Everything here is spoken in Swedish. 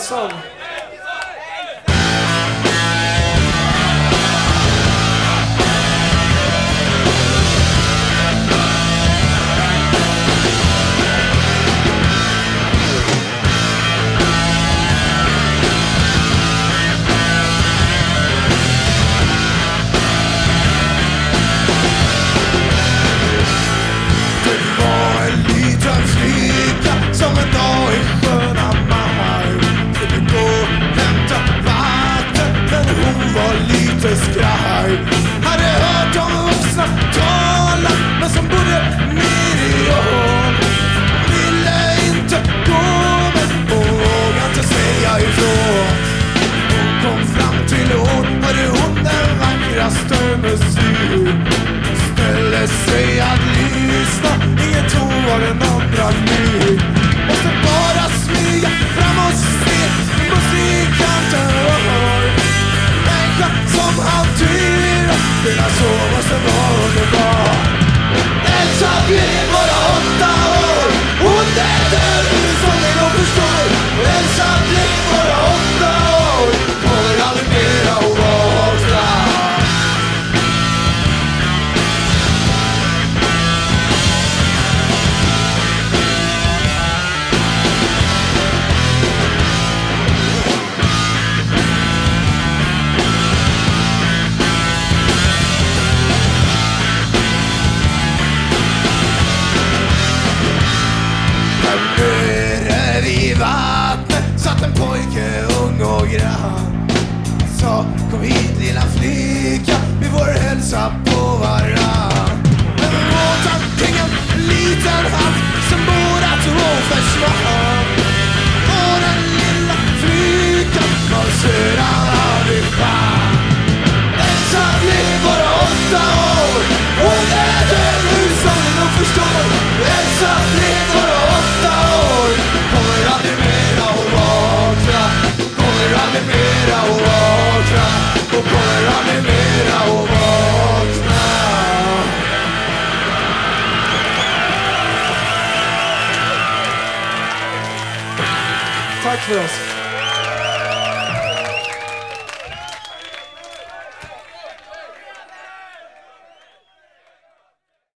pessoal. inte skraj. Hade hört de vuxna tala, men som bodde nere i år. Ville inte gå, men vågade inte säga ifrån. Hon kom fram till år, hörde hon den vackraste musik. Ställde sig att lyssna Touch wheels.